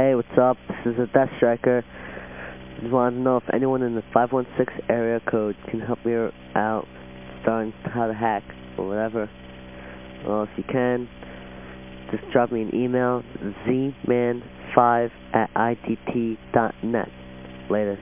Hey, what's up? This is a Death Striker. Just wanted to know if anyone in the 516 area code can help me out starting how to hack or whatever. Well, if you can, just drop me an email, zman5 at itt.net. Later.